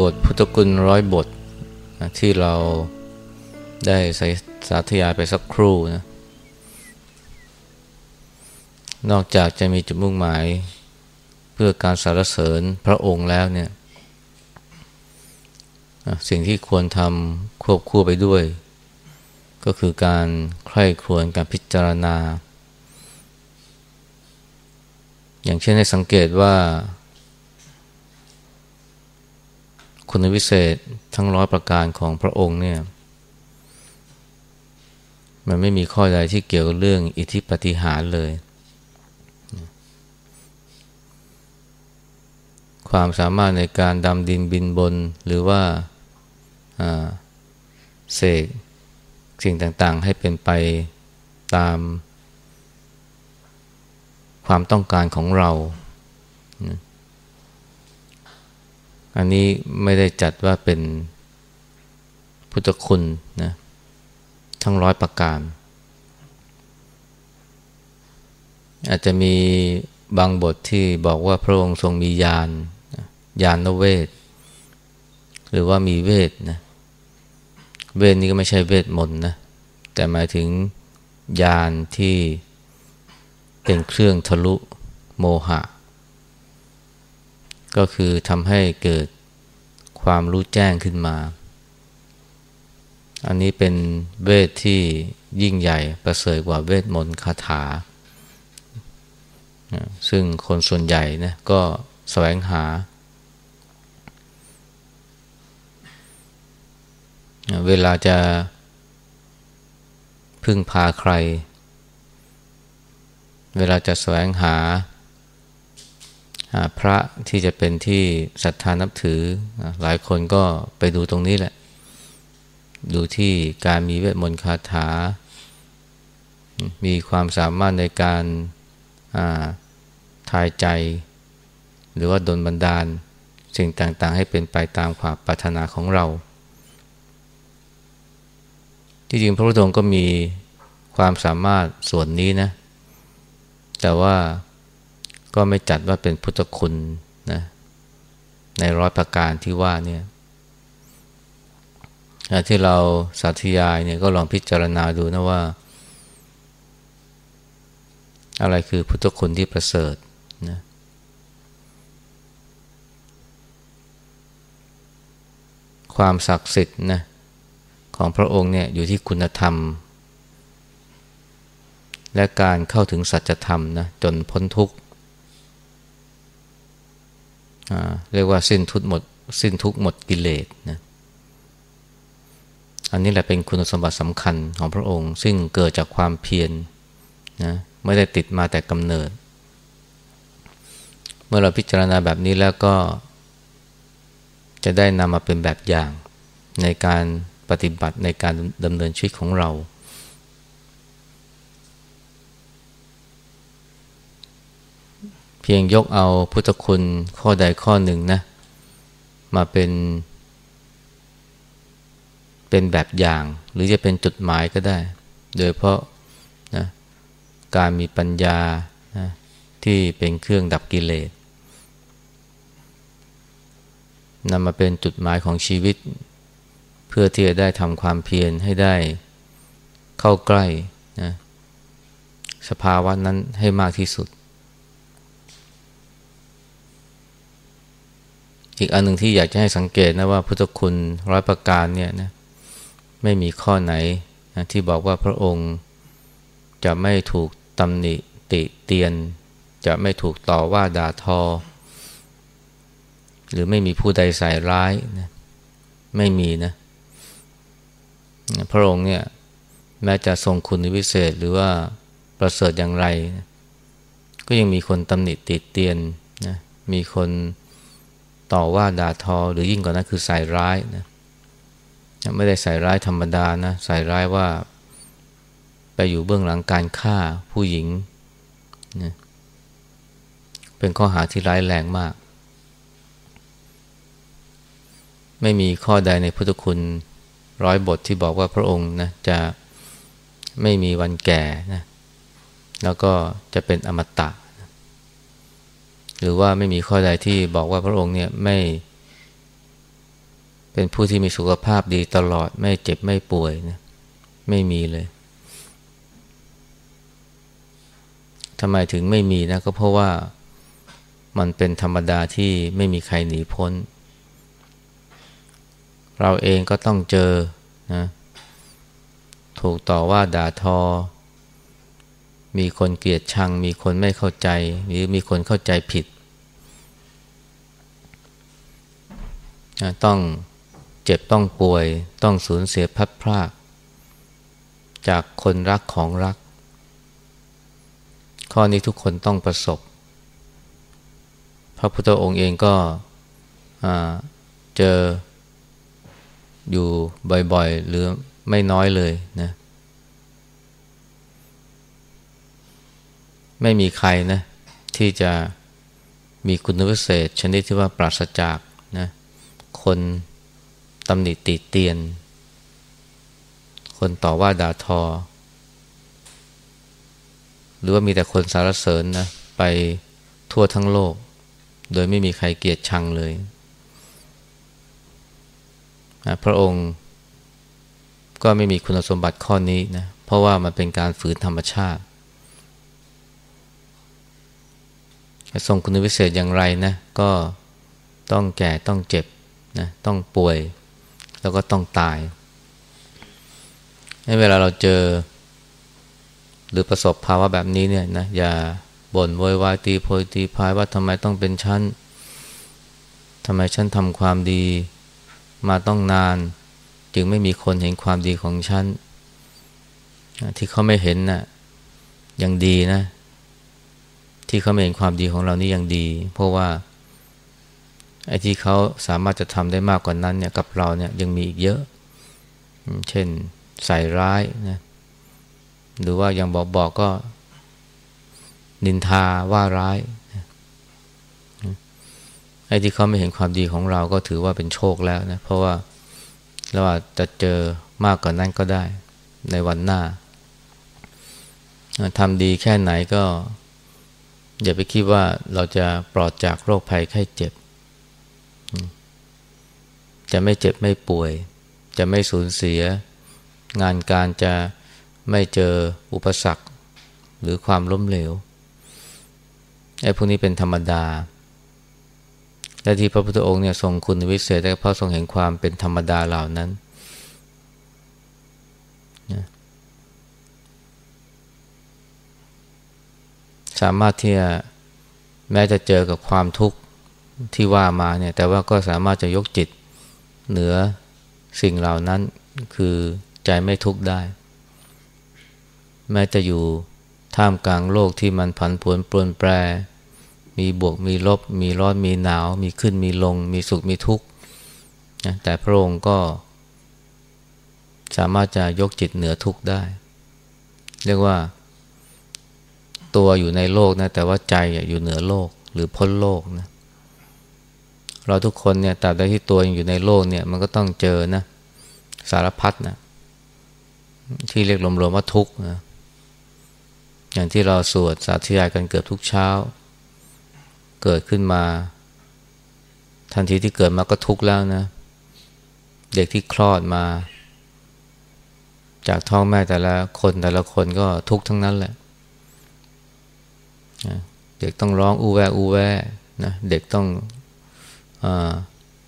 บทพุทธคุณร้อยบทที่เราได้ใส่สาธยายไปสักครู่นะนอกจากจะมีจุดมุ่งหมาย เพื่อการสรรเสริญพระองค์แล้วเนี่ยสิ่งที่ควรทำควบคู่ไปด้วย ก็คือการใคร่ครวญการพิจารณา อย่างเช่นให้สังเกตว่า คุณวิเศษทั้งร้อยประการของพระองค์เนี่ย มันไม่มีข้อใดที่เกี่ยวเรื่องอิทธิปฏิหารเลย ความสามารถในการดำดินบินบนหรือว่าเสกสิ่งต่างๆ ให้เป็นไปตาม ความต้องการของเรา อันนี้ไม่ได้จัดว่าเป็นพุทธคุณนะทั้งร้อยประการ อาจจะมีบางบทที่บอกว่าพระองค์ทรงมียานยานเวท หรือว่ามีเวทนะเวทนี้ก็ไม่ใช่เวทมนต์นะแต่หมายถึงยานที่เป็นเครื่องทะลุโมหะ ก็คือทำให้เกิด ความรู้แจ้งขึ้นมา อันนี้เป็นเวทที่ยิ่งใหญ่ประเสริฐกว่าเวทมนต์คาถา ซึ่งคนส่วนใหญ่นะก็แสวงหา เวลาจะพึ่งพาใคร เวลาจะแสวงหา พระที่จะเป็นที่ศรัทธานับถือ หลายคนก็ไปดูตรงนี้แหละ ดูที่การมีเวทมนต์คาถา มีความสามารถในการทายใจ หรือว่าดลบันดาล สิ่งต่างๆ ให้เป็นไปตามความปรารถนาของเรา ที่จริงพระพุทธองค์ก็มีความสามารถส่วนนี้นะ แต่ว่า ก็ไม่จัดว่าเป็นพุทธคุณนะในร้อยประการที่ว่าเนี่ยที่เราสาธยายเนี่ยก็ลองพิจารณาดูนะว่า อะไรคือพุทธคุณที่ประเสริฐนะความศักดิ์สิทธิ์นะของพระองค์เนี่ยอยู่ที่คุณธรรม และการเข้าถึงสัจธรรมนะจนพ้นทุกข์ เรียกว่าสิ้นทุกหมด สิ้นทุกหมดกิเลสนะอันนี้แหละเป็นคุณสมบัติสำคัญของพระองค์ ซึ่งเกิดจากความเพียรนะไม่ได้ติดมาแต่กำเนิด เมื่อเราพิจารณาแบบนี้แล้วก็ จะได้นำมาเป็นแบบอย่างในการปฏิบัติในการดำเนินชีวิตของเรา เพียงยกเอาพุทธคุณข้อใดข้อหนึ่งนะ มาเป็น เป็นแบบอย่าง หรือจะเป็นจุดหมายก็ได้ โดยเพราะนะการมีปัญญานะที่เป็นเครื่องดับกิเลสนำมาเป็นจุดหมายของชีวิต เพื่อที่จะได้ทำความเพียรให้ได้เข้าใกล้นะสภาวะนั้นให้มากที่สุด อีกอันหนึ่งที่อยากจะให้สังเกตนะว่าพุทธคุณร้อยประการเนี่ยนะไม่มีข้อไหนนะที่บอกว่าพระองค์จะไม่ถูกตำหนิติเตียน จะไม่ถูกต่อว่าด่าทอ หรือไม่มีผู้ใดใส่ร้ายนะไม่มีนะพระองค์เนี่ยแม้จะทรงคุณวิเศษหรือว่าประเสริฐอย่างไรนะก็ยังมีคนตำหนิติเตียนนะมีคน ต่อว่าด่าทอหรือยิ่งกว่านั้นคือใส่ร้ายนะไม่ได้ใส่ร้ายธรรมดานะใส่ร้ายว่า ไปอยู่เบื้องหลังการฆ่าผู้หญิงนะเป็นข้อหาที่ร้ายแรงมาก ไม่มีข้อใดในพุทธคุณร้อยบทที่บอกว่าพระองค์นะจะไม่มีวันแก่นะแล้วก็จะเป็นอมตะ หรือว่าไม่มีข้อใดที่บอกว่าพระองค์เนี่ยไม่ เป็นผู้ที่มีสุขภาพดีตลอดไม่เจ็บไม่ป่วยนะไม่มีเลยทำไมถึงไม่มีนะก็เพราะว่ามันเป็นธรรมดาที่ไม่มีใครหนีพ้น เราเองก็ต้องเจอนะถูกต่อว่าด่าทอ มีคนเกลียดชัง มีคนไม่เข้าใจ หรือมีคนเข้าใจผิด ต้องเจ็บต้องป่วย ต้องสูญเสียพัดพรากจากคนรักของรัก ข้อนี้ทุกคนต้องประสบ พระพุทธองค์เองก็เจออยู่บ่อยๆ หรือไม่น้อยเลยนะไม่มีใครนะที่จะมีคุณวิเศษชนิดที่ว่าปราศจาก คนตำหนิติเตียน คนต่อว่าด่าทอ หรือว่ามีแต่คนสารเสริญนะ ไปทั่วทั้งโลก โดยไม่มีใครเกลียดชังเลยนะพระองค์ก็ไม่มีคุณสมบัติข้อนี้นะ เพราะว่ามันเป็นการฝืนธรรมชาติ ทรงคุณวิเศษอย่างไรนะ ก็ต้องแก่ต้องเจ็บ นะต้องป่วย แล้วก็ต้องตายในเวลาเราเจอ หรือประสบภาวะแบบนี้เนี่ยนะอย่าบ่นโวยวายตีโพยตีพายว่าทำไมต้องเป็นชั้นทำไมฉันทำความดีมาต้องนาน จึงไม่มีคนเห็นความดีของฉันที่เขาไม่เห็นนะ่ะยังดีนะ ที่เขาไม่เห็นความดีของเรานี่ยังดี เพราะว่า ไอ้ที่เขาสามารถจะทำได้มากกว่านั้นเนี่ยกับเราเนี่ยยังมีอีกเยอะ เช่นใส่ร้ายนะหรือว่ายังบอกบอกก็ นินทาว่าร้ายไอ้ที่เขาไม่เห็นความดีของเราก็ถือว่าเป็นโชคแล้วนะเพราะว่าเราอาจจะเจอมากกว่านั้นก็ได้ ในวันหน้าทำดีแค่ไหนก็ อย่าไปคิดว่าเราจะปลอดจากโรคภัยไข้เจ็บ จะไม่เจ็บไม่ป่วย จะไม่สูญเสีย งานการจะไม่เจออุปสรรค หรือความล้มเหลวไอ้พวกนี้เป็นธรรมดา และที่พระพุทธองค์เนี่ยทรงคุณวิเศษแต่เพราะทรงเห็นความเป็นธรรมดาเหล่านั้นนะสามารถที่จะแม้จะเจอกับความทุกข์ที่ว่ามาเนี่ย แต่ว่าก็สามารถจะยกจิต เหนือสิ่งเหล่านั้นคือใจไม่ทุกข์ได้ แม้จะอยู่ท่ามกลางโลกที่มันผันผวนปรวนแปร มีบวกมีลบ มีร้อนมีหนาว มีขึ้นมีลง มีสุขมีทุกข์นะแต่พระองค์ก็ สามารถจะยกจิตเหนือทุกข์ได้ เรียกว่า ตัวอยู่ในโลกนะแต่ว่าใจอยู่เหนือโลกหรือพ้นโลกนะ เราทุกคนเนี่ยตราบใดที่ตัวยังอยู่ในโลกเนี่ยมันก็ต้องเจอนะสารพัดนะที่เรียกรวมๆว่าทุกข์นะอย่างที่เราสวดสาธยายกันเกือบทุกเช้า เกิดขึ้นมา ทันทีที่เกิดมาก็ทุกข์แล้วนะ เด็กที่คลอดมา จากท้องแม่แต่ละคนแต่ละคนก็ทุกข์ทั้งนั้นแหละเด็กต้องร้องอูแวอูแวนะเด็กต้อง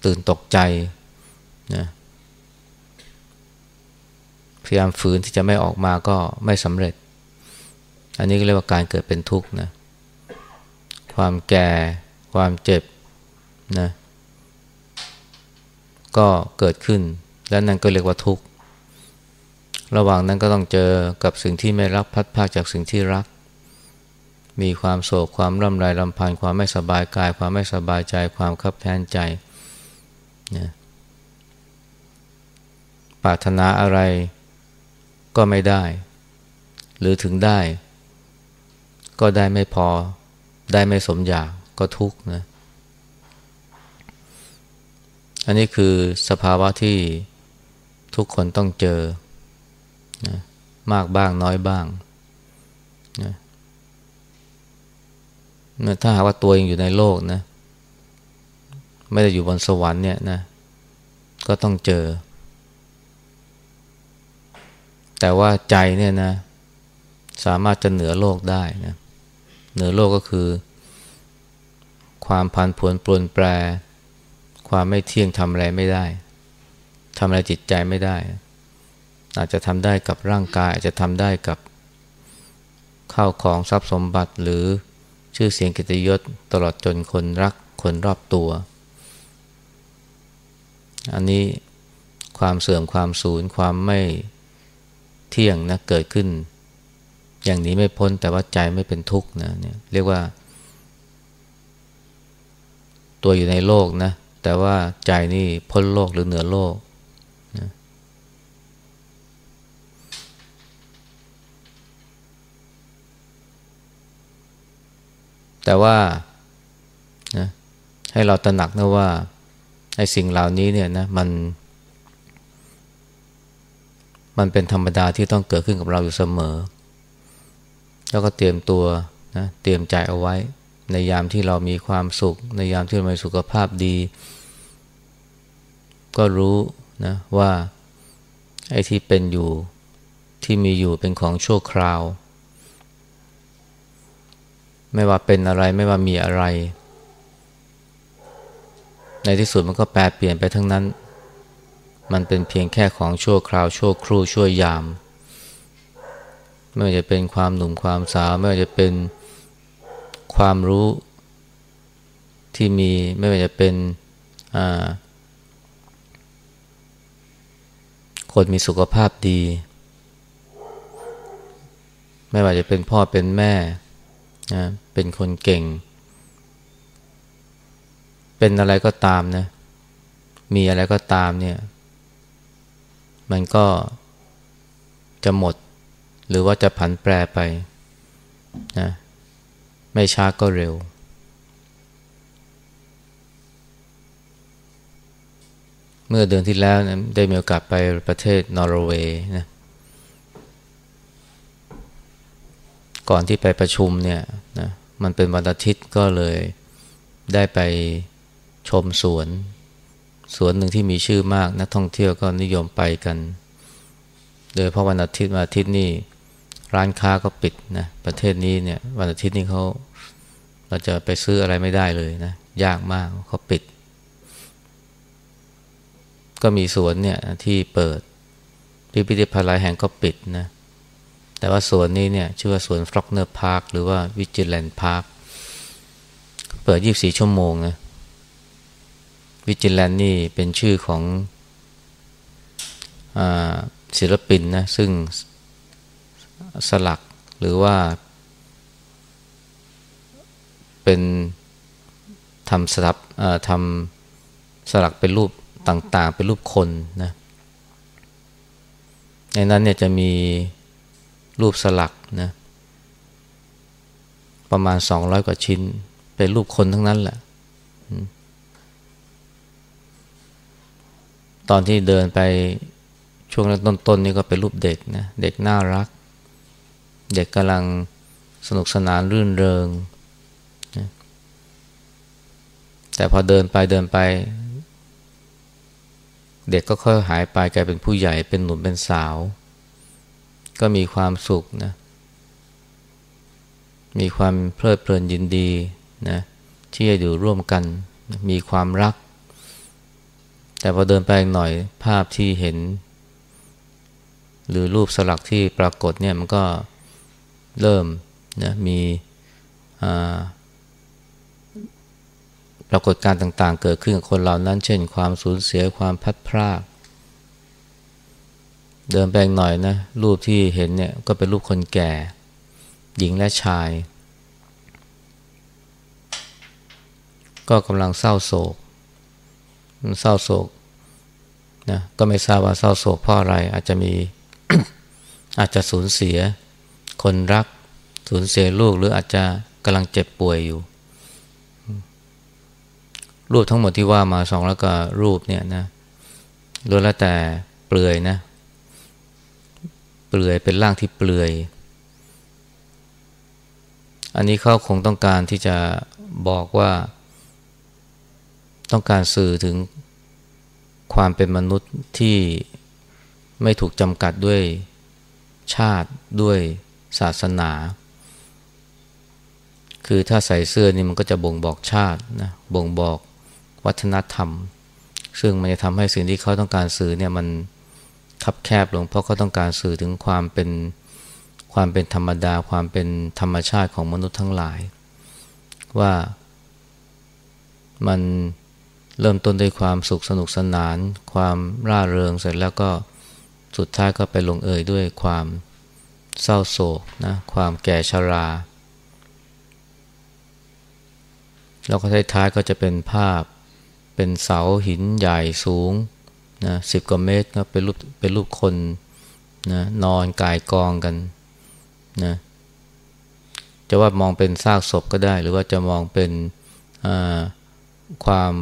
ตื่นตกใจนะพยายามฝืนที่จะไม่ออกมาก็ไม่สำเร็จ อันนี้ก็เรียกว่าการเกิดเป็นทุกข์นะความแก่ความเจ็บนะก็เกิดขึ้นและนั่นก็เรียกว่าทุกข์ ระหว่างนั้นก็ต้องเจอกับสิ่งที่ไม่รักพัดพาจากสิ่งที่รัก มีความโศกความร่ำไรรำพันความไม่สบายกาย ความไม่สบายใจ ความคับแค้นใจนะปรารถนาอะไรก็ไม่ได้ หรือถึงได้ ก็ได้ไม่พอ ได้ไม่สมอยากก็ทุกข์นะอันนี้คือสภาวะที่ทุกคนต้องเจอนะมากบ้างน้อยบ้างนะ ถ้าหากว่าตัวเองอยู่ในโลกนะ ไม่ได้อยู่บนสวรรค์เนี่ยนะ ก็ต้องเจอ แต่ว่าใจเนี่ยนะ สามารถจะเหนือโลกได้นะ เหนือโลกก็คือ ความพันผวนปลนแปร ความไม่เที่ยงทำอะไรไม่ได้ทำอะไรจิตใจไม่ได้ อาจจะทำได้กับร่างกาย อาจจะทำได้กับข้าวของทรัพย์สมบัติหรือ ชื่อเสียงกิตยศตลอดจนคนรักคนรอบตัว อันนี้ความเสื่อมความสูญความไม่เที่ยงนะเกิดขึ้น อย่างนี้ไม่พ้นแต่ว่าใจไม่เป็นทุกข์นะเนี่ยเรียกว่า ตัวอยู่ในโลกนะแต่ว่าใจนี่พ้นโลกหรือเหนือโลกนะ แต่ว่านะให้เราตระหนักนะว่าไอ้สิ่งเหล่านี้เนี่ยนะมันมันเป็นธรรมดาที่ต้องเกิดขึ้นกับเราอยู่เสมอ แล้วก็เตรียมตัวนะเตรียมใจเอาไว้ ในยามที่เรามีความสุข ในยามที่เรามีสุขภาพดี ก็รู้นะว่าไอ้ที่เป็นอยู่ที่มีอยู่เป็นของชั่วคราว ไม่ว่าเป็นอะไรไม่ว่ามีอะไร ในที่สุดมันก็แปรเปลี่ยนไปทั้งนั้น มันเป็นเพียงแค่ของชั่วคราวชั่วครู่ชั่วยาม ไม่ว่าจะเป็นความหนุ่มความสาวไม่ว่าจะเป็นความรู้ที่มีไม่ว่าจะเป็นคนมีสุขภาพดี ไม่ว่าจะเป็นพ่อเป็นแม่ นะเป็นคนเก่ง เป็นอะไรก็ตามนะ มีอะไรก็ตามเนี่ย มันก็จะหมด หรือว่าจะผันแปรไปนะไม่ช้าก็เร็ว เมื่อเดือนที่แล้วนะได้มีโอกาสไปประเทศนอร์เวย์นะ ก่อนที่ไปประชุมเนี่ยนะมันเป็นวันอาทิตย์ก็เลยได้ไปชมสวน สวนหนึ่งที่มีชื่อมากนักท่องเที่ยวก็นิยมไปกัน โดยเพราะวันอาทิตย์วันอาทิตย์นี่ร้านค้าก็ปิดนะประเทศนี้เนี่ยวันอาทิตย์นี่เขาเราจะไปซื้ออะไรไม่ได้เลยนะยากมากเขาปิด ก็มีสวนเนี่ยที่เปิดพิพิธภัณฑ์หลายแห่งก็ปิดนะ แต่ว่าสวนนี้เนี่ยชื่อว่าสวน Frogner Park หรือว่า Vigeland Park เปิด 24 ชั่วโมงนะ Vigeland นี่เป็นชื่อของอศิลปินนะซึ่งสลักหรือว่า เป็นทำสลับทำสลักเป็นรูปต่างๆ เป็นรูปคนนะในนั้นเนี่ยจะมี รูปสลักนะประมาณ 200 กว่าชิ้น เป็นรูปคนทั้งนั้นแหละ ตอนที่เดินไปช่วงต้นๆนนี่ก็เป็นรูปเด็กนะเด็กน่ารัก เด็กกำลังสนุกสนานรื่นเริงนะแต่พอเดินไปเดินไป เด็กก็ค่อยหายไปกลายเป็นผู้ใหญ่เป็นหนุ่มเป็นสาว ก็มีความสุขนะ มีความเพลิดเพลินยินดีนะที่จะอยู่ร่วมกัน มีความรัก แต่พอเดินไปหน่อยภาพที่เห็น หรือรูปสลักที่ปรากฏเนี่ยมันก็เริ่มนะมีปรากฏการต่าง ๆ เกิดขึ้นกับคนเหล่านั้น เช่น ความสูญเสียความพัดพราก เดินไปหน่อยนะ รูปที่เห็นเนี่ยก็เป็นรูปคนแก่ หญิงและชาย ก็กำลังเศร้าโศกเศร้าโศกนะก็ไม่ทราบว่าเศร้าโศกเพราะอะไร อาจจะมีอาจจะสูญเสีย คนรัก สูญเสียลูกหรืออาจจะกำลังเจ็บป่วยอยู่ รูปทั้งหมดที่ว่ามาสองแล้วก็รูปเนี่ยนะล้วนแล้วแต่เปลือยนะ ลือยเป็นร่างที่เปลือย อันนี้เขาคงต้องการที่จะบอกว่า ต้องการสื่อถึงความเป็นมนุษย์ที่ไม่ถูกจำกัดด้วยชาติด้วยศาสนา คือถ้าใส่เสื้อนี่มันก็จะบ่งบอกชาตินะบ่งบอกวัฒนธรรม ซึ่งมันจะทำให้สิ่งที่เขาต้องการสื่อเนี่ยมัน คับแคบลงเพราะเขาต้องการสื่อถึงความเป็นความเป็นธรรมดา ความเป็นธรรมชาติของมนุษย์ทั้งหลาย ว่ามันเริ่มต้นด้วยความสุขสนุกสนาน ความร่าเริงเสร็จแล้วก็สุดท้ายก็ไปลงเอยด้วยความเศร้าโศกนะความแก่ชรา แล้วก็ท้ายๆก็จะเป็นภาพเป็นเสาหินใหญ่สูง นะสิบกว่าเมตรก็เป็นรูปเป็นรูปคนนะนอนกายกองกันนะจะว่ามองเป็นซากศพก็ได้ หรือว่าจะมองเป็นความ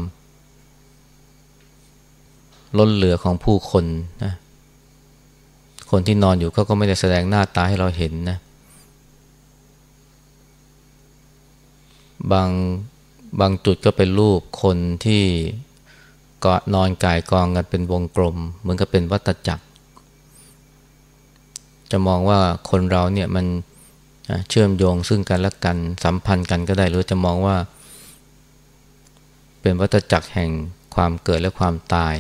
ล้นเหลือของผู้คนนะคนที่นอนอยู่เขาก็ไม่ได้แสดงหน้าตาให้เราเห็นนะ บางบางจุดก็เป็นรูปคนที่ ก็นอนกายกองกันเป็นวงกลม เหมือนกับเป็นวัตจักร จะมองว่าคนเราเนี่ยมันเชื่อมโยงซึ่งกันและกันสัมพันธ์กันก็ได้ หรือจะมองว่า เป็นวัตจักรแห่งความเกิดและความตาย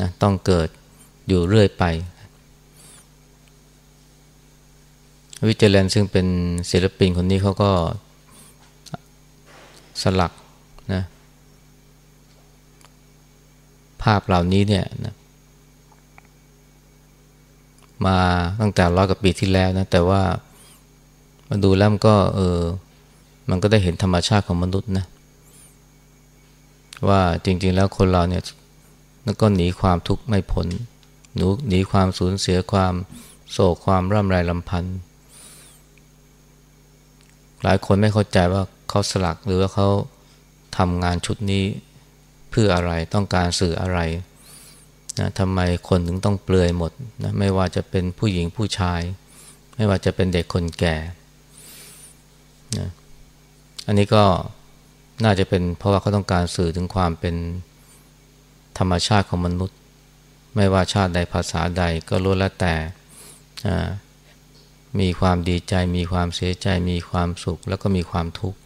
นะต้องเกิดอยู่เรื่อยไป วิจเลนซึ่งเป็นศิลปินคนนี้เขาก็สลักนะ ภาพเหล่านี้เนี่ยนะมาตั้งแต่ร้อยกว่าปีที่แล้วนะ แต่ว่ามาดูแล้วมันก็เออ มันก็ได้เห็นธรรมชาติของมนุษย์นะ ว่าจริง ๆ แล้วคนเราเนี่ยแล้วก็หนีความทุกข์ไม่พ้นหนูหนีความสูญเสียความโศกความร่ำไรลำพันธ์หลายคนไม่เข้าใจว่าเขาสลักหรือว่าเขาทำงานชุดนี้ พื่ออะไรต้องการสื่ออะไรนะทำไมคนถึงต้องเปลือยหมดนะไม่ว่าจะเป็นผู้หญิงผู้ชาย ไม่ว่าจะเป็นเด็กคนแก่นะอันนี้ก็น่าจะเป็นเพราะว่าเขาต้องการสื่อถึงความเป็นธรรมชาติของมนุษย์ ไม่ว่าชาติใดภาษาใดก็รู้แล้วแต่มีความดีใจ มีความเสียใจ มีความสุข แล้วก็มีความทุกข์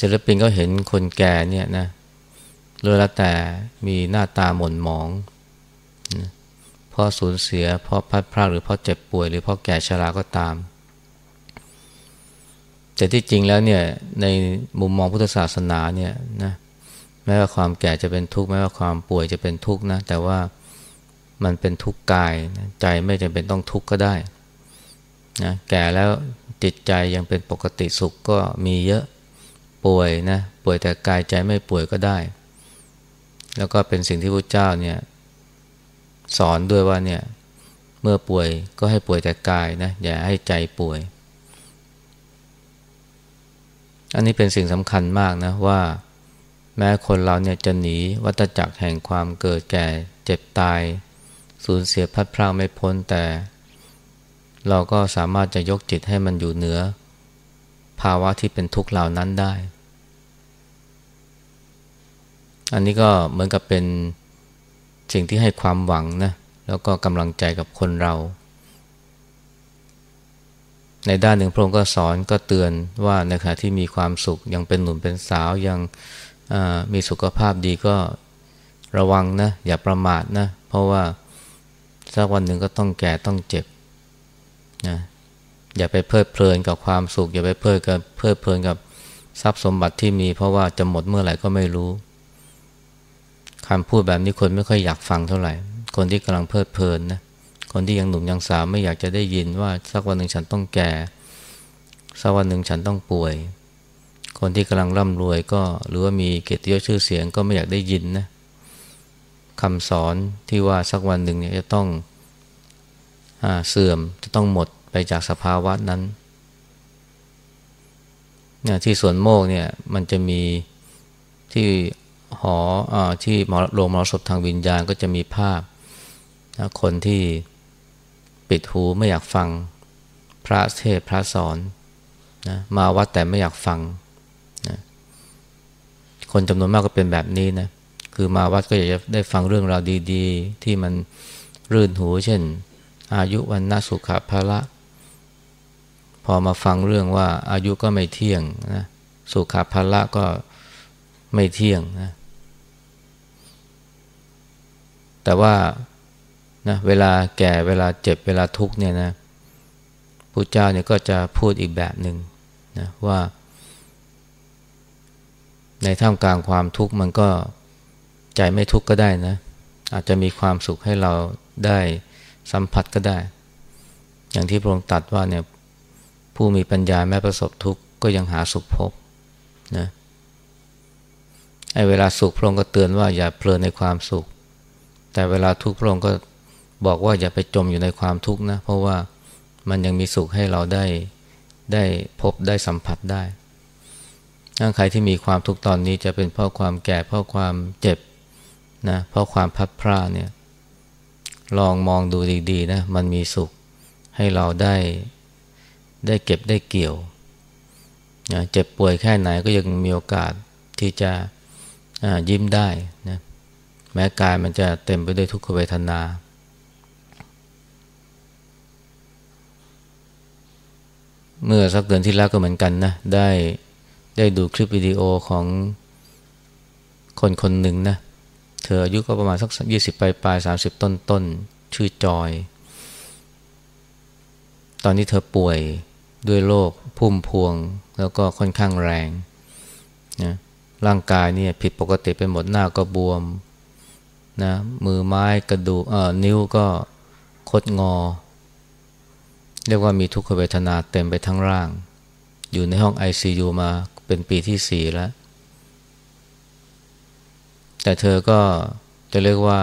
ศิลปินก็เห็นคนแก่เนี่ยนะรู้แล้วแต่มีหน้าตาหม่นหมองเพราะสูญเสียเพราะพัดพลาดหรือเพราะเจ็บป่วยหรือเพราะแก่ชราก็ตาม แต่ที่จริงแล้วเนี่ยในมุมมองพุทธศาสนาเนี่ยนะแม้ว่าความแก่จะเป็นทุกข์แม้ว่าความป่วยจะเป็นทุกข์นะแต่ว่ามันเป็นทุกข์กายนะใจไม่จำเป็นต้องทุกข์ก็ได้นะแก่แล้วจิตใจยังเป็นปกติสุขก็มีเยอะ ป่วยนะป่วยแต่กายใจไม่ป่วยก็ได้ แล้วก็เป็นสิ่งที่พระเจ้าเนี่ยสอนด้วยว่าเนี่ยเมื่อป่วยก็ให้ป่วยแต่กายนะอย่าให้ใจป่วย อันนี้เป็นสิ่งสำคัญมากนะว่า แม้คนเราเนี่ยจะหนีวัฏจักรแห่งความเกิดแก่เจ็บตาย สูญเสียพัดพรากไม่พ้นแต่ เราก็สามารถจะยกจิตให้มันอยู่เหนือ ภาวะที่เป็นทุกข์เหล่านั้นได้ อันนี้ก็เหมือนกับเป็นสิ่งที่ให้ความหวังนะแล้วก็กำลังใจกับคนเรา ในด้านหนึ่งพระองค์ก็สอนก็เตือนว่าในขณะที่มีความสุขยังเป็นหนุ่มเป็นสาวยังมีสุขภาพดีก็ระวังนะ อย่าประมาทนะ เพราะว่าสักวันหนึ่งก็ต้องแก่ต้องเจ็บนะ อย่าไปเพลิดเพลินกับความสุข อย่าไปเพลิดกับเพลิดเพลินกับทรัพย์สมบัติที่มี เพราะว่าจะหมดเมื่อไหร่ก็ไม่รู้คำพูดแบบนี้คนไม่ค่อยอยากฟังเท่าไหร่ คนที่กำลังเพลิดเพลินนะคนที่ยังหนุ่มยังสาวไม่อยากจะได้ยินว่าสักวันหนึ่งฉันต้องแก่สักวันหนึ่งฉันต้องป่วย คนที่กำลังร่ำรวยก็หรือว่ามีเกียรติยศชื่อเสียงก็ไม่อยากได้ยินนะคำสอนที่ว่าสักวันหนึ่งเนี่ยจะต้องอเสื่อมจะต้องหมด ไปจากสภาวะนั้นเนี่ยที่สวนโมกเนี่ยมันจะมีที่หออที่โรงมรสพทางวิญญาณก็จะมีภาพนะคนที่ปิดหูไม่อยากฟังพระเทศพระสอนนะมาวัดแต่ไม่อยากฟังนะคนจำนวนมากก็เป็นแบบนี้นะคือมาวัดก็อยากจะได้ฟังเรื่องราวดี ๆ ที่มันรื่นหู เช่น อายุวันนาสุขภาระ พอมาฟังเรื่องว่าอายุก็ไม่เที่ยงนะสุขภาระก็ไม่เที่ยงนะแต่ว่านะเวลาแก่เวลาเจ็บเวลาทุกเนี่ยนะพระเจ้าเนี่ยก็จะพูดอีกแบบหนึ่งนะว่า ในท่ามกลางความทุกข์มันก็ใจไม่ทุกข์ก็ได้นะ อาจจะมีความสุขให้เราได้สัมผัสก็ได้ อย่างที่พระองค์ตรัสว่าเนี่ย ผู้มีปัญญาแม้ประสบทุกข์ก็ยังหาสุขพบนะไอ้เวลาสุขพระองค์ก็เตือนว่าอย่าเพลินในความสุข แต่เวลาทุกข์พระองค์ก็บอกว่าอย่าไปจมอยู่ในความทุกข์นะ เพราะว่ามันยังมีสุขให้เราได้ได้พบได้สัมผัสได้ถ้าใครที่มีความทุกข์ตอนนี้จะเป็นเพราะความแก่เพราะความเจ็บนะเพราะความพัดพลาดเนี่ยลองมองดูดีๆนะมันมีสุขให้เราได้ ได้เก็บได้เกี่ยวนะเจ็บป่วยแค่ไหนก็ยังมีโอกาสที่จะยิ้มได้นะแม้กายมันจะเต็มไปด้วยทุกขเวทนา เมื่อสักเดือนที่แล้วก็เหมือนกันนะได้ได้ดูคลิปวิดีโอของคนคนหนึ่งนะเธออายุก็ประมาณสักยี่สิบปลายปลายสามสิบต้นต้นชื่อจอย ตอนนี้เธอป่วย ด้วยโรคพุ่มพวงแล้วก็ค่อนข้างแรงนะร่างกายเนี่ยผิดปกติไปหมดหน้าก็บวมนะมือไม้กระดูกเอ่อนิ้วก็คดงอ เรียกว่ามีทุกขเวทนาเต็มไปทั้งร่าง อยู่ในห้อง ICU มาเป็นปีที่สี่แล้ว แต่เธอก็จะเรียกว่า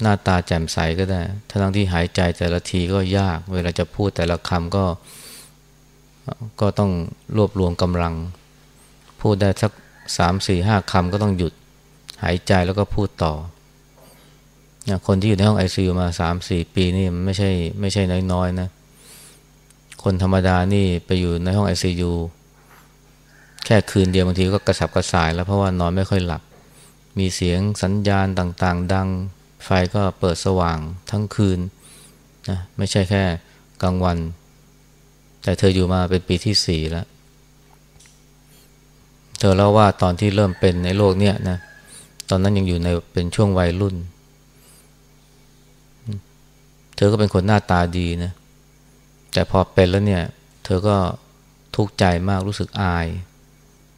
หน้าตาแจ่มใสก็ได้ ทั้งที่หายใจแต่ละทีก็ยาก เวลาจะพูดแต่ละคำก็ ก็ต้องรวบรวมกำลัง พูดได้สักสามสี่ห้าคำก็ต้องหยุดหายใจแล้วก็พูดต่อ คนที่อยู่ในห้องไอซียูมาสามสี่ปีนี่ไม่ใช่ไม่ใช่น้อยๆนะ คนธรรมดานี่ไปอยู่ในห้องไอซียูแค่คืนเดียวบางทีก็กระสับกระส่ายแล้วเพราะว่านอนไม่ค่อยหลับ มีเสียงสัญญาณต่างๆ ดัง ไฟก็เปิดสว่างทั้งคืนนะไม่ใช่แค่กลางวัน แต่เธออยู่มาเป็นปีที่สี่แล้ว เธอเล่าว่าตอนที่เริ่มเป็นในโลกเนี้ยนะ ตอนนั้นยังอยู่ในเป็นช่วงวัยรุ่น เธอก็เป็นคนหน้าตาดีนะ แต่พอเป็นแล้วเนี่ย เธอก็ทุกข์ใจมากรู้สึกอาย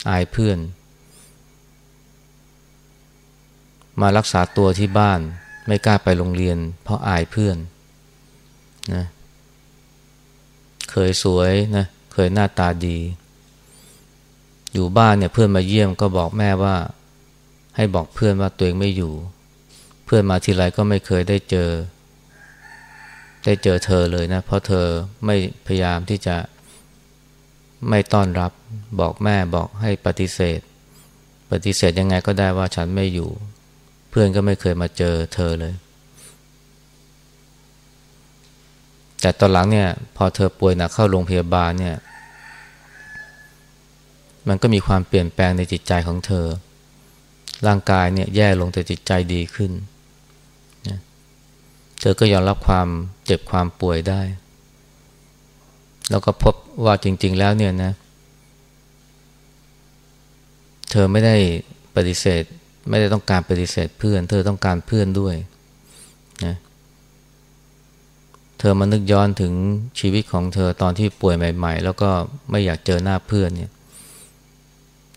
อายเพื่อน มารักษาตัวที่บ้าน ไม่กล้าไปโรงเรียน เพราะอายเพื่อนนะ เคยสวยนะเคยหน้าตาดี อยู่บ้านเนี่ยเพื่อนมาเยี่ยมก็บอกแม่ว่า ให้บอกเพื่อนว่าตัวเองไม่อยู่ เพื่อนมาทีไรก็ไม่เคยได้เจอ ได้เจอเธอเลยนะ เพราะเธอไม่พยายามที่จะไม่ต้อนรับ บอกแม่บอกให้ปฏิเสธ ปฏิเสธยังไงก็ได้ว่าฉันไม่อยู่ เพื่อนก็ไม่เคยมาเจอเธอเลย แต่ตอนหลังเนี่ย พอเธอป่วยหนักเข้าโรงพยาบาลเนี่ย มันก็มีความเปลี่ยนแปลงในจิตใจของเธอ ร่างกายเนี่ยแย่ลงแต่จิตใจดีขึ้นเธอก็ยอมรับความเจ็บความป่วยได้ แล้วก็พบว่าจริง ๆ แล้วเนี่ยนะ เธอไม่ได้ปฏิเสธ ไม่ได้ต้องการปฏิเสธเพื่อน เธอต้องการเพื่อนด้วยนะเธอมานึกย้อนถึงชีวิตของเธอตอนที่ป่วยใหม่ ๆ แล้วก็ไม่อยากเจอหน้าเพื่อนเนี่ย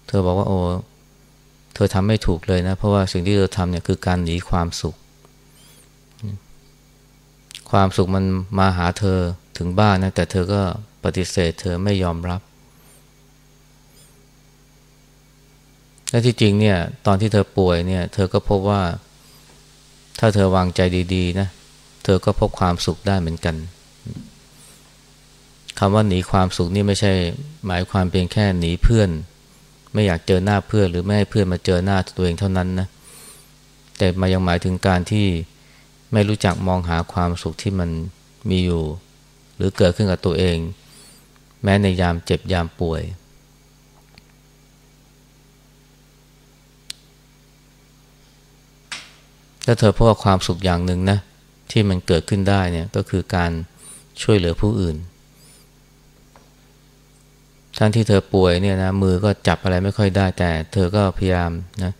เธอบอกว่าโอ้เธอทำไม่ถูกเลยนะ เพราะว่าสิ่งที่เธอทำเนี่ยคือการหนีความสุข ความสุขมันมาหาเธอถึงบ้านนะแต่เธอก็ปฏิเสธ เธอไม่ยอมรับและที่จริงเนี่ย ตอนที่เธอป่วยเนี่ย เธอก็พบว่า ถ้าเธอวางใจดี ๆ นะ เธอก็พบความสุขได้เหมือนกันคำว่าหนีความสุขนี่ไม่ใช่หมายความเพียงแค่หนีเพื่อน ไม่อยากเจอหน้าเพื่อนหรือไม่ให้เพื่อนมาเจอหน้าตัวเองเท่านั้นนะแต่มายังหมายถึงการที่ไม่รู้จักมองหาความสุขที่มันมีอยู่ หรือเกิดขึ้นกับตัวเอง แม้ในยามเจ็บยามป่วย ถ้าเธอพบความสุขอย่างหนึ่งนะ ที่มันเกิดขึ้นได้เนี่ยก็คือการช่วยเหลือผู้อื่นทั้งที่เธอป่วยเนี่ยนะมือก็จับอะไรไม่ค่อยได้ แต่เธอก็พยายามนะ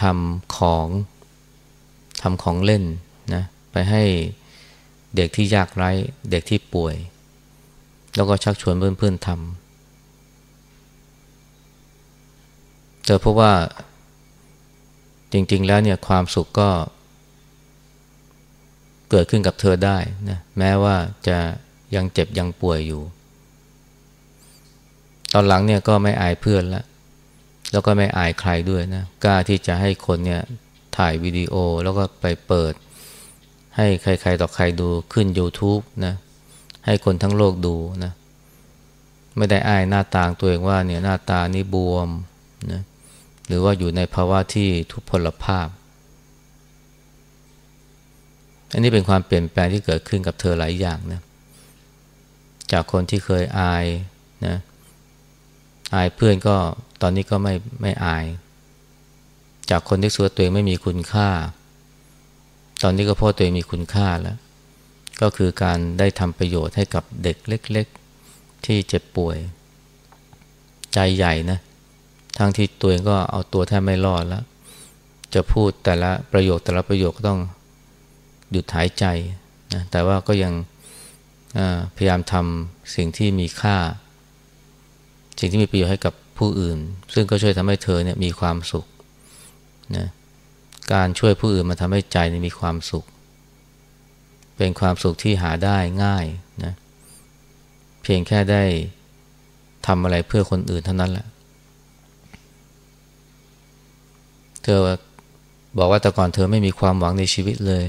ทำของทำของเล่นนะไปให้เด็กที่ยากไร้ เด็กที่ป่วย แล้วก็ชักชวนเพื่อนๆทำเจอพบว่าจริง ๆ แล้วเนี่ยความสุขก็ เกิดขึ้นกับเธอได้นะแม้ว่าจะยังเจ็บยังป่วยอยู่ ตอนหลังเนี่ยก็ไม่อายเพื่อนแล้วแล้วก็ไม่อายใครด้วยนะกล้าที่จะให้คนเนี่ยถ่ายวิดีโอแล้วก็ไปเปิด ให้ใครๆต่อใครดูขึ้น YouTube นะให้คนทั้งโลกดูนะไม่ได้อายหน้าตาตัวเองว่าเนี่ยหน้าตานี่บวมนะหรือว่าอยู่ในภาวะที่ทุพพลภาพ อันนี้เป็นความเปลี่ยนแปลงที่เกิดขึ้นกับเธอหลายอย่างนะจากคนที่เคยอายนะอายเพื่อนก็ตอนนี้ก็ไม่ไม่อาย จากคนที่สัวตัวเองไม่มีคุณค่า ตอนนี้ก็พ่อตัวเองมีคุณค่าแล้ว ก็คือการได้ทำประโยชน์ให้กับเด็กเล็ก ๆ ที่เจ็บป่วย ใจใหญ่นะทั้งที่ตัวเองก็เอาตัวแทบไม่รอดแล้ว จะพูดแต่ละประโยคแต่ละประโยคก็ต้อง หยุดหายใจนะแต่ว่าก็ยังพยายามทำสิ่งที่มีค่า สิ่งที่มีประโยชน์ให้กับผู้อื่น ซึ่งก็ช่วยทำให้เธอเนี่ยมีความสุขนะการช่วยผู้อื่นมาทำให้ใจมีความสุข เป็นความสุขที่หาได้ง่ายนะเพียงแค่ได้ทำอะไรเพื่อคนอื่นเท่านั้นแหละ เธอบอกว่าแต่ก่อนเธอไม่มีความหวังในชีวิตเลย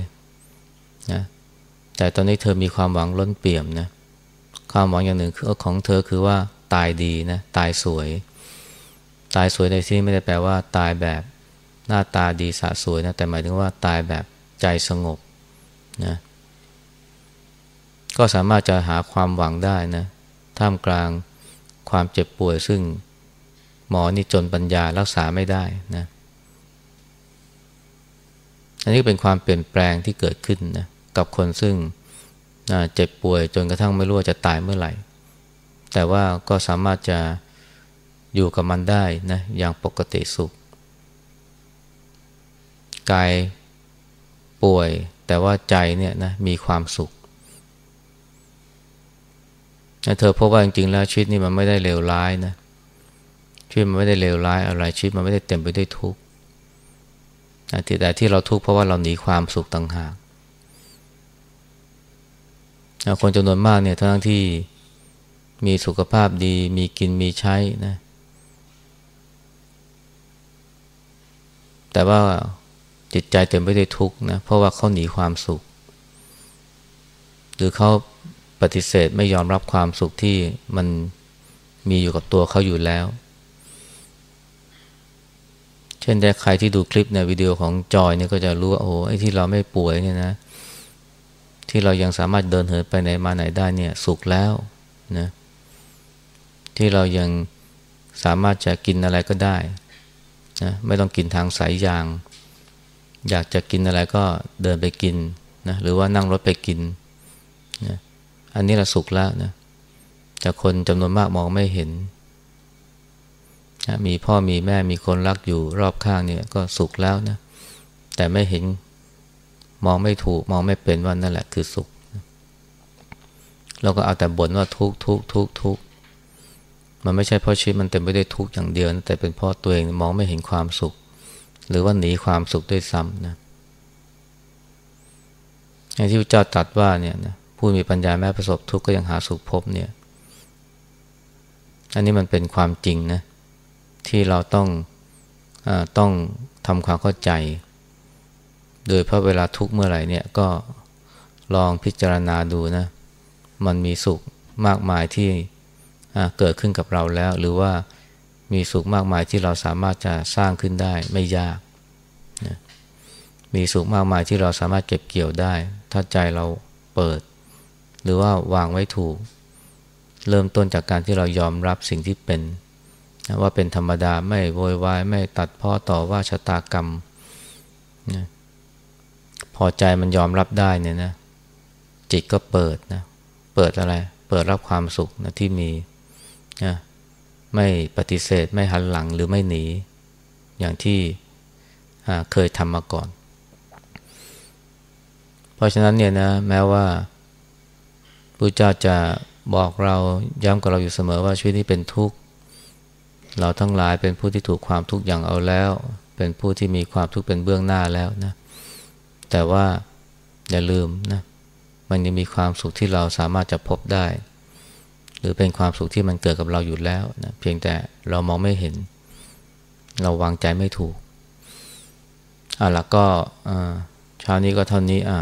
นะแต่ตอนนี้เธอมีความหวังล้นเปี่ยมนะความหวังอย่างหนึ่งคือของเธอคือว่าตายดีนะตายสวย ตายสวยในที่ไม่ได้แปลว่า ตายแบบหน้าตาดีสะสวยนะแต่หมายถึงว่าตายแบบใจสงบนะก็สามารถจะหาความหวังได้นะท่ามกลางความเจ็บป่วยซึ่งหมอนี่จนปัญญารักษาไม่ได้นะอันนี้เป็นความเปลี่ยนแปลงที่เกิดขึ้นนะ กับคนซึ่งเจ็บป่วยจนกระทั่งไม่รู้ว่าจะตายเมื่อไหร่ แต่ว่าก็สามารถจะอยู่กับมันได้นะอย่างปกติสุข กายป่วย แต่ว่าใจเนี่ยนะมีความสุขเธอพบว่าจริงๆแล้วชีวิตนี่มันไม่ได้เลวร้ายนะชีวิตมันไม่ได้เลวร้ายอะไรชีวิตมันไม่ได้เต็มไปด้วยทุกข์แต่ที่เราทุกข์เพราะว่าเราหนีความสุขต่างหาก คนจำนวนมากเนี่ยทั้งที่มีสุขภาพดี มีกินมีใช้นะ แต่ว่าจิตใจเต็มไปด้วยทุกข์นะ เพราะว่าเขาหนีความสุข หรือเขาปฏิเสธไม่ยอมรับความสุขที่มันมีอยู่กับตัวเขาอยู่แล้ว เช่นแต่ใครที่ดูคลิปในวิดีโอของจอยเนี่ยก็จะรู้ว่าโอ้ไอ้ที่เราไม่ป่วยเนี่ยนะ ที่เรายังสามารถเดินเหินไปไหนมาไหนได้เนี่ยสุขแล้วนะที่เรายังสามารถจะกินอะไรก็ได้นะไม่ต้องกินทางสายยาง อยากจะกินอะไรก็เดินไปกินนะหรือว่านั่งรถไปกินนะอันนี้เราสุขแล้วนะแต่คนจำนวนมากมองไม่เห็นนะมีพ่อมีแม่มีคนรักอยู่รอบข้างเนี่ยก็สุขแล้วนะแต่ไม่เห็น มองไม่ถูกมองไม่เป็นว่านั่นแหละคือสุขเราก็เอาแต่บ่นว่าทุกทุกทุกทุกมันไม่ใช่เพราะชีวิตมันเต็มไปด้วยทุกอย่างเดียวนะแต่เป็นเพราะตัวเองมองไม่เห็นความสุข หรือว่าหนีความสุขด้วยซ้ำนะอย่างที่พระเจ้าตรัสว่าเนี่ยนะผู้มีปัญญาแม้ประสบทุกข์ก็ยังหาสุขพบเนี่ย อันนี้มันเป็นความจริงนะที่เราต้องอต้องทำความเข้าใจ โดยเพราะเวลาทุกเมื่อไหร่เนี่ยก็ลองพิจารณาดูนะ มันมีสุขมากมายที่เกิดขึ้นกับเราแล้ว หรือว่ามีสุขมากมายที่เราสามารถจะสร้างขึ้นได้ไม่ยากนะมีสุขมากมายที่เราสามารถเก็บเกี่ยวได้ ถ้าใจเราเปิด หรือว่าวางไว้ถูก เริ่มต้นจากการที่เรายอมรับสิ่งที่เป็น ว่าเป็นธรรมดาไม่โวยวายไม่ตัดพ้อต่อว่าชะตากรรมนะ พอใจมันยอมรับได้เนี่ยนะ จิตก็เปิดนะ เปิดอะไร เปิดรับความสุขนะที่มีนะไม่ปฏิเสธไม่หันหลังหรือไม่หนี อย่างที่เคยทำมาก่อน เพราะฉะนั้นเนี่ยนะ แม้ว่าพระเจ้าจะบอกเราย้ำกับเราอยู่เสมอว่าชีวิตนี้เป็นทุกข์ เราทั้งหลายเป็นผู้ที่ถูกความทุกข์อย่างเอาแล้ว เป็นผู้ที่มีความทุกข์เป็นเบื้องหน้าแล้วนะ แต่ว่าอย่าลืมนะมันยังมีความสุขที่เราสามารถจะพบได้ หรือเป็นความสุขที่มันเกิดกับเราอยู่แล้วนะเพียงแต่เรามองไม่เห็น เราวางใจไม่ถูกอะแล้วก็เช้านี้ก็เท่านี้อะ